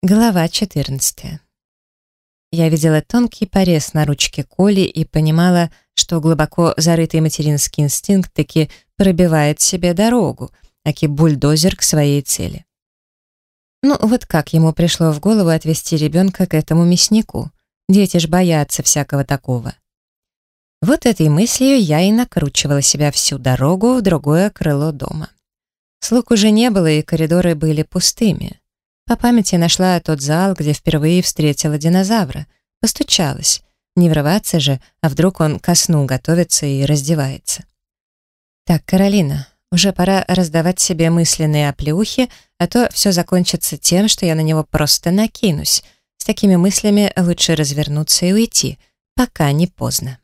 Глава 14. Я видела тонкий порез на ручке Коли и понимала, что глубоко зарытый материнский инстинкт таки пробивает себе дорогу, аки бульдозер к своей цели. Ну вот как ему пришло в голову отвести ребенка к этому мяснику? Дети ж боятся всякого такого. Вот этой мыслью я и накручивала себя всю дорогу в другое крыло дома. Слуг уже не было, и коридоры были пустыми. По памяти нашла тот зал, где впервые встретила динозавра. Постучалась. Не врываться же, а вдруг он ко сну готовится и раздевается. «Так, Каролина, уже пора раздавать себе мысленные оплеухи, а то все закончится тем, что я на него просто накинусь. С такими мыслями лучше развернуться и уйти, пока не поздно».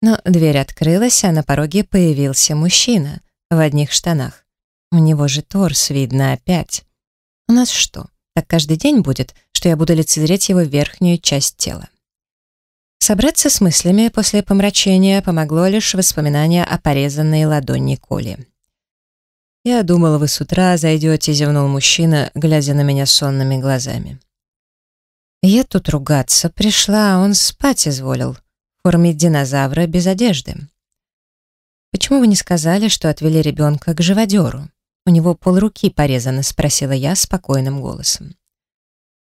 Но дверь открылась, а на пороге появился мужчина в одних штанах. У него же торс видно опять. У нас что, так каждый день будет, что я буду лицезреть его верхнюю часть тела? Собраться с мыслями после помрачения помогло лишь воспоминание о порезанной ладони Коли. «Я думала, вы с утра зайдете», — зевнул мужчина, глядя на меня сонными глазами. «Я тут ругаться пришла, а он спать изволил, в форме динозавра без одежды». «Почему вы не сказали, что отвели ребенка к живодеру?» «У него полруки порезано?» — спросила я спокойным голосом.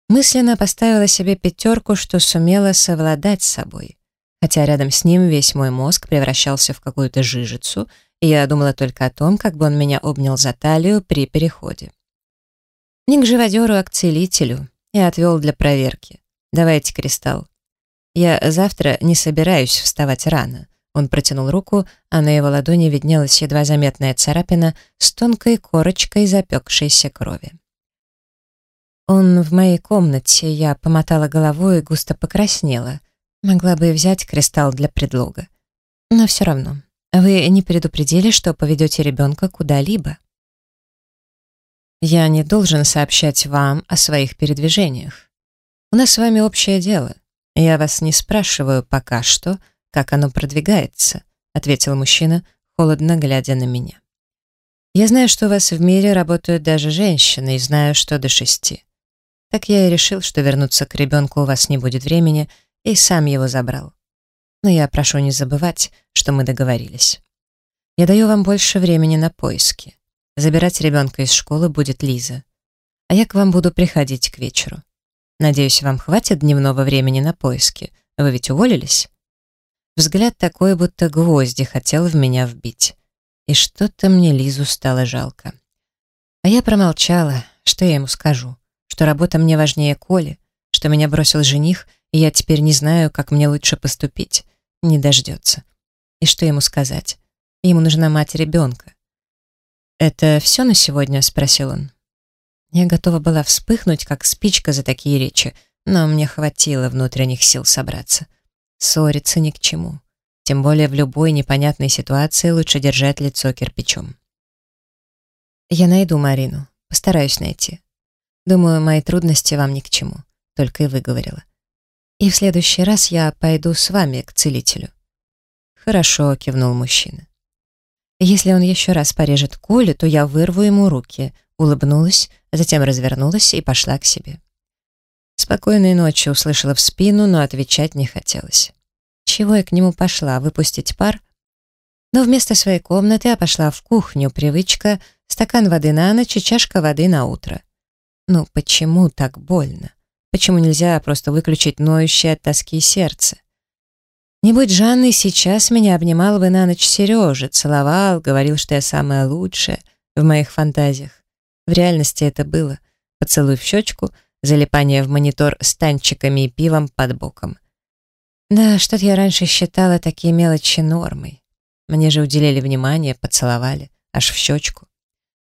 Мысленно поставила себе пятерку, что сумела совладать с собой. Хотя рядом с ним весь мой мозг превращался в какую-то жижицу, и я думала только о том, как бы он меня обнял за талию при переходе. Не к живодеру, а к целителю. И отвел для проверки. «Давайте кристалл. Я завтра не собираюсь вставать рано. Он протянул руку, а на его ладони виднелась едва заметная царапина с тонкой корочкой запекшейся крови. «Он в моей комнате», я помотала головой и густо покраснела. Могла бы взять кристалл для предлога. Но все равно. Вы не предупредили, что поведете ребенка куда-либо? Я не должен сообщать вам о своих передвижениях. У нас с вами общее дело. Я вас не спрашиваю пока что, — как оно продвигается», — ответил мужчина, холодно глядя на меня. «Я знаю, что у вас в мире работают даже женщины, и знаю, что до шести. Так я и решил, что вернуться к ребенку у вас не будет времени, и сам его забрал. Но я прошу не забывать, что мы договорились. Я даю вам больше времени на поиски. Забирать ребенка из школы будет Лиза. А я к вам буду приходить к вечеру. Надеюсь, вам хватит дневного времени на поиски. Вы ведь уволились?» Взгляд такой, будто гвозди хотел в меня вбить. И что-то мне Лизу стало жалко. А я промолчала, что я ему скажу, что работа мне важнее Коли, что меня бросил жених, и я теперь не знаю, как мне лучше поступить. Не дождется. И что ему сказать? Ему нужна мать ребенка. «Это все на сегодня?» — спросил он. Я готова была вспыхнуть, как спичка за такие речи, но мне хватило внутренних сил собраться. Ссориться ни к чему. Тем более в любой непонятной ситуации лучше держать лицо кирпичом. Я найду Марину. Постараюсь найти. Думаю, мои трудности вам ни к чему. Только и выговорила. И в следующий раз я пойду с вами к целителю. Хорошо, кивнул мужчина. Если он еще раз порежет Колю, то я вырву ему руки. Улыбнулась, затем развернулась и пошла к себе. «Спокойной ночи» услышала в спину, но отвечать не хотелось. Чего я к нему пошла, выпустить пар? Но вместо своей комнаты я пошла в кухню, привычка, стакан воды на ночь и чашка воды на утро. Ну почему так больно? Почему нельзя просто выключить ноющее от тоски сердце? Не будь Жанной, сейчас меня обнимал бы на ночь Сережа, целовал, говорил, что я самая лучшая в моих фантазиях. В реальности это было. Поцелуй в щечку — залипание в монитор с танчиками и пивом под боком. Да, что-то я раньше считала такие мелочи нормой. Мне же уделили внимание, поцеловали, аж в щечку.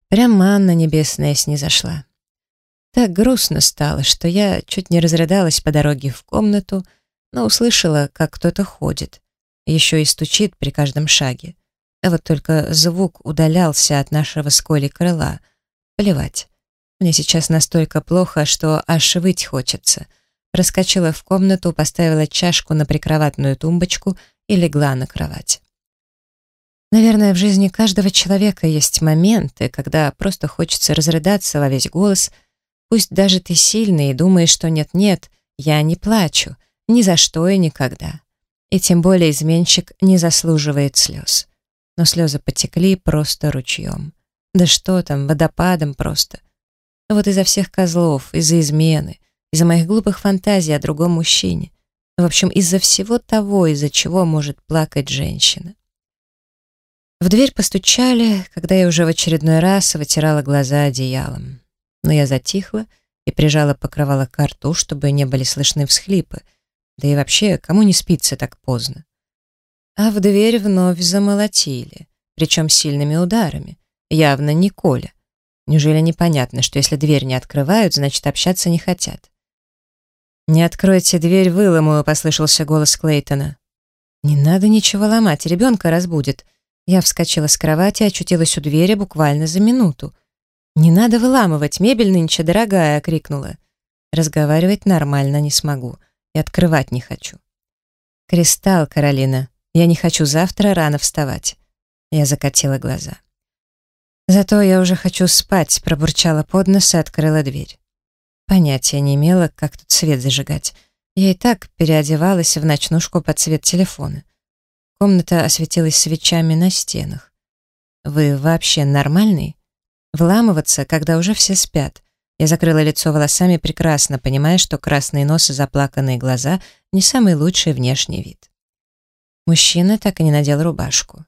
Прям манна небесная снизошла. Так грустно стало, что я чуть не разрыдалась по дороге в комнату, но услышала, как кто-то ходит. Еще и стучит при каждом шаге. А вот только звук удалялся от нашего с Колей крыла. Плевать. Мне сейчас настолько плохо, что аж выть хочется. Проскочила в комнату, поставила чашку на прикроватную тумбочку и легла на кровать. Наверное, в жизни каждого человека есть моменты, когда просто хочется разрыдаться во весь голос, Пусть даже ты сильный и думаешь, что нет-нет, я не плачу, ни за что и никогда. И тем более изменщик не заслуживает слез. Но слезы потекли просто ручьем. Да что там, водопадом просто. Вот из-за всех козлов, из-за измены, из-за моих глупых фантазий о другом мужчине. В общем, из-за всего того, из-за чего может плакать женщина. В дверь постучали, когда я уже в очередной раз вытирала глаза одеялом. Но я затихла и прижала покрывало к рту, чтобы не были слышны всхлипы. Да и вообще, кому не спится так поздно? А в дверь вновь замолотили, причем сильными ударами. Явно не Коля. Неужели непонятно, что если дверь не открывают, значит, общаться не хотят? «Не откройте дверь, выломаю», — послышался голос Клейтона. «Не надо ничего ломать, ребенка разбудит». Я вскочила с кровати и очутилась у двери буквально за минуту. «Не надо выламывать, мебель нынче дорогая!» — крикнула. Разговаривать нормально не смогу и открывать не хочу. «Кристалл, Каролина, я не хочу завтра рано вставать». Я закатила глаза. «Зато я уже хочу спать», — пробурчала под нос и открыла дверь. Понятия не имела, как тут свет зажигать. Я и так переодевалась в ночнушку под цвет телефона. Комната осветилась свечами на стенах. «Вы вообще нормальный?» Вламываться, когда уже все спят. Я закрыла лицо волосами, прекрасно понимая, что красный нос и заплаканные глаза — не самый лучший внешний вид. Мужчина так и не надел рубашку.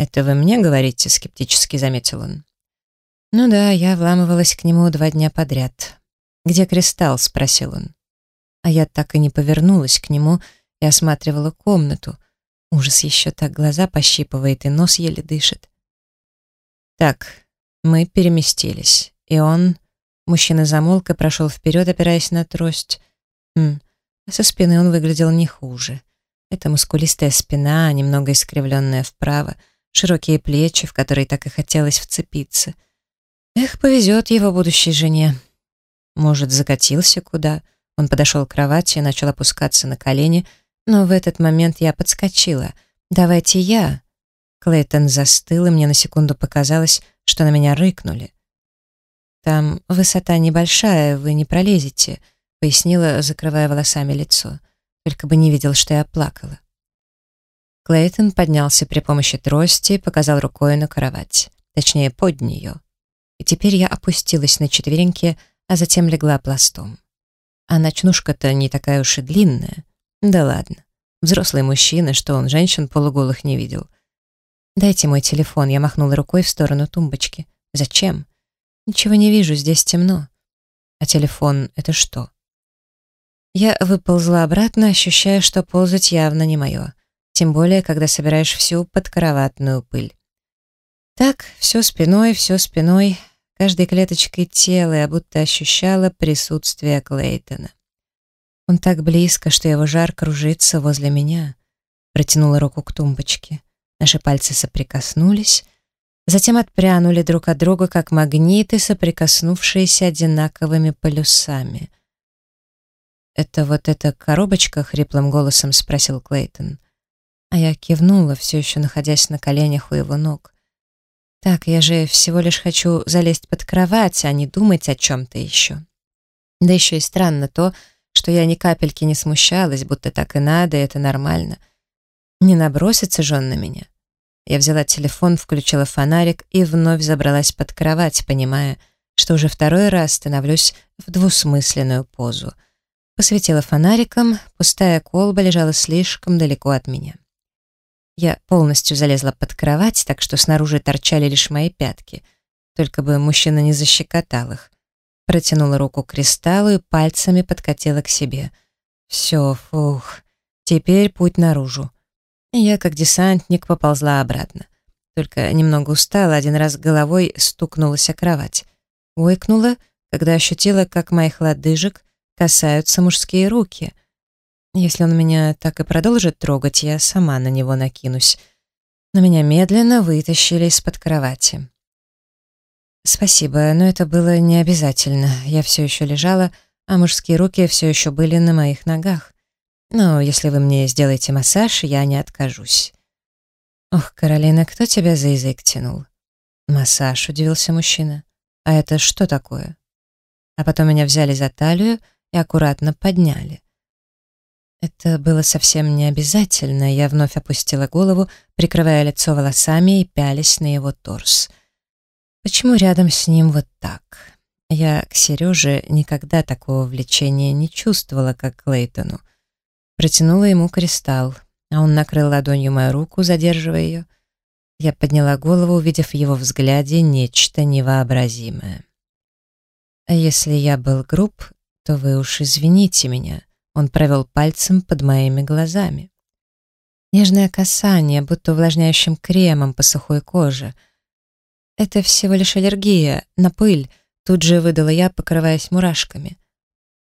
«Это вы мне говорите?» — скептически заметил он. «Ну да, я вламывалась к нему два дня подряд. «Где кристалл?» — спросил он. А я так и не повернулась к нему и осматривала комнату. Ужас еще так глаза пощипывает и нос еле дышит. Так, мы переместились, и он... Мужчина замолк и прошел вперед, опираясь на трость. Хм, со спины он выглядел не хуже. Это мускулистая спина, немного искривленная вправо, широкие плечи, в которые так и хотелось вцепиться. Эх, повезет его будущей жене. Может, закатился куда? Он подошел к кровати и начал опускаться на колени, но в этот момент я подскочила. «Давайте я». Клейтон застыл, и мне на секунду показалось, что на меня рыкнули. «Там высота небольшая, вы не пролезете», — пояснила, закрывая волосами лицо. Только бы не видел, что я плакала. Клейтон поднялся при помощи трости и показал рукой на кровать, точнее, под нее. И теперь я опустилась на четвереньки, а затем легла пластом. А ночнушка-то не такая уж и длинная. Да ладно. Взрослый мужчина, что он женщин полуголых не видел. «Дайте мой телефон», — я махнула рукой в сторону тумбочки. «Зачем?» «Ничего не вижу, здесь темно». «А телефон — это что?» Я выползла обратно, ощущая, что ползать явно не мое. Тем более, когда собираешь всю подкроватную пыль. Так, все спиной, все спиной, каждой клеточкой тела, я будто ощущала присутствие Клейтона. Он так близко, что его жар кружится возле меня. Протянула руку к тумбочке. Наши пальцы соприкоснулись, затем отпрянули друг от друга, как магниты, соприкоснувшиеся одинаковыми полюсами. «Это вот эта коробочка?» — хриплым голосом спросил Клейтон. А я кивнула, все еще находясь на коленях у его ног. Так, я же всего лишь хочу залезть под кровать, а не думать о чем-то еще. Да еще и странно то, что я ни капельки не смущалась, будто так и надо, и это нормально. Не набросится же он на меня. Я взяла телефон, включила фонарик и вновь забралась под кровать, понимая, что уже второй раз становлюсь в двусмысленную позу. Посветила фонариком, пустая колба лежала слишком далеко от меня. Я полностью залезла под кровать, так что снаружи торчали лишь мои пятки. Только бы мужчина не защекотал их. Протянула руку к кристаллу и пальцами подкатила к себе. Все, фух, теперь путь наружу. я, как десантник, поползла обратно. Только немного устала, один раз головой стукнулась о кровать. Ойкнула, когда ощутила, как моих лодыжек касаются мужские руки. Если он меня так и продолжит трогать, я сама на него накинусь. Но меня медленно вытащили из-под кровати. Спасибо, но это было не обязательно. Я все еще лежала, а мужские руки все еще были на моих ногах. Но если вы мне сделаете массаж, я не откажусь. Ох, Каролина, кто тебя за язык тянул? Массаж, удивился мужчина. А это что такое? а потом меня взяли за талию и аккуратно подняли. Это было совсем не обязательно, я вновь опустила голову, прикрывая лицо волосами и пялись на его торс. Почему рядом с ним вот так? Я к Сереже никогда такого влечения не чувствовала, как к Лейтону. Протянула ему кристалл, а он накрыл ладонью мою руку, задерживая ее. Я подняла голову, увидев в его взгляде нечто невообразимое. «А если я был груб, то вы уж извините меня», он провел пальцем под моими глазами. Нежное касание, будто увлажняющим кремом по сухой коже. «Это всего лишь аллергия на пыль», тут же выдала я, покрываясь мурашками.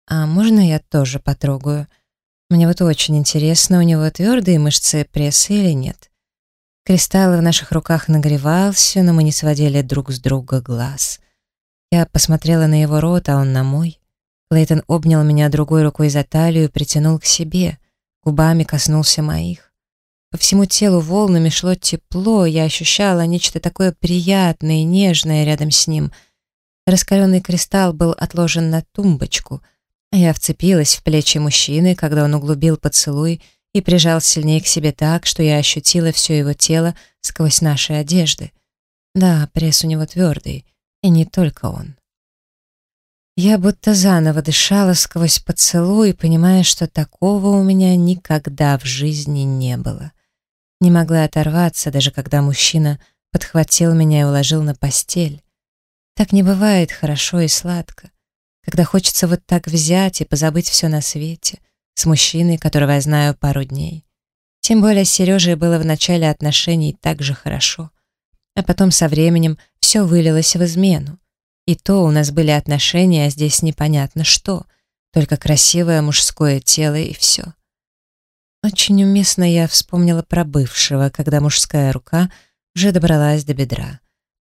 «А можно я тоже потрогаю?» Мне вот очень интересно, у него твердые мышцы пресса или нет. Кристалл в наших руках нагревался, но мы не сводили друг с друга глаз. Я посмотрела на его рот, а он на мой. Клейтон обнял меня другой рукой за талию и притянул к себе, губами коснулся моих. По всему телу волнами шло тепло, я ощущала нечто такое приятное и нежное рядом с ним. Раскаленный кристалл был отложен на тумбочку — я вцепилась в плечи мужчины, когда он углубил поцелуй и прижал сильнее к себе так, что я ощутила все его тело сквозь наши одежды. Да, пресс у него твердый, и не только он. Я будто заново дышала сквозь поцелуй, понимая, что такого у меня никогда в жизни не было. Не могла оторваться, даже когда мужчина подхватил меня и уложил на постель. Так не бывает хорошо и сладко когда хочется вот так взять и позабыть все на свете, с мужчиной, которого я знаю пару дней. Тем более с Сережей было в начале отношений так же хорошо. А потом со временем все вылилось в измену. И то у нас были отношения, а здесь непонятно что, только красивое мужское тело и все. Очень уместно я вспомнила про бывшего, когда мужская рука уже добралась до бедра.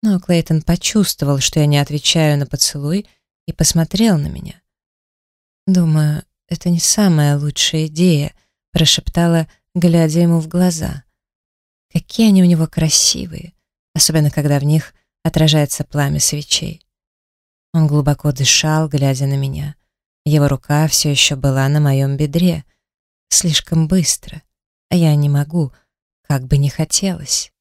Но Клейтон почувствовал, что я не отвечаю на поцелуй, и посмотрел на меня. «Думаю, это не самая лучшая идея», — прошептала, глядя ему в глаза. «Какие они у него красивые, особенно когда в них отражается пламя свечей». Он глубоко дышал, глядя на меня. Его рука все еще была на моем бедре. Слишком быстро, а я не могу, как бы не хотелось.